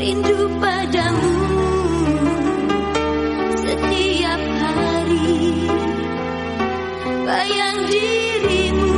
rindu padamu. Setiap hari bayang dirimu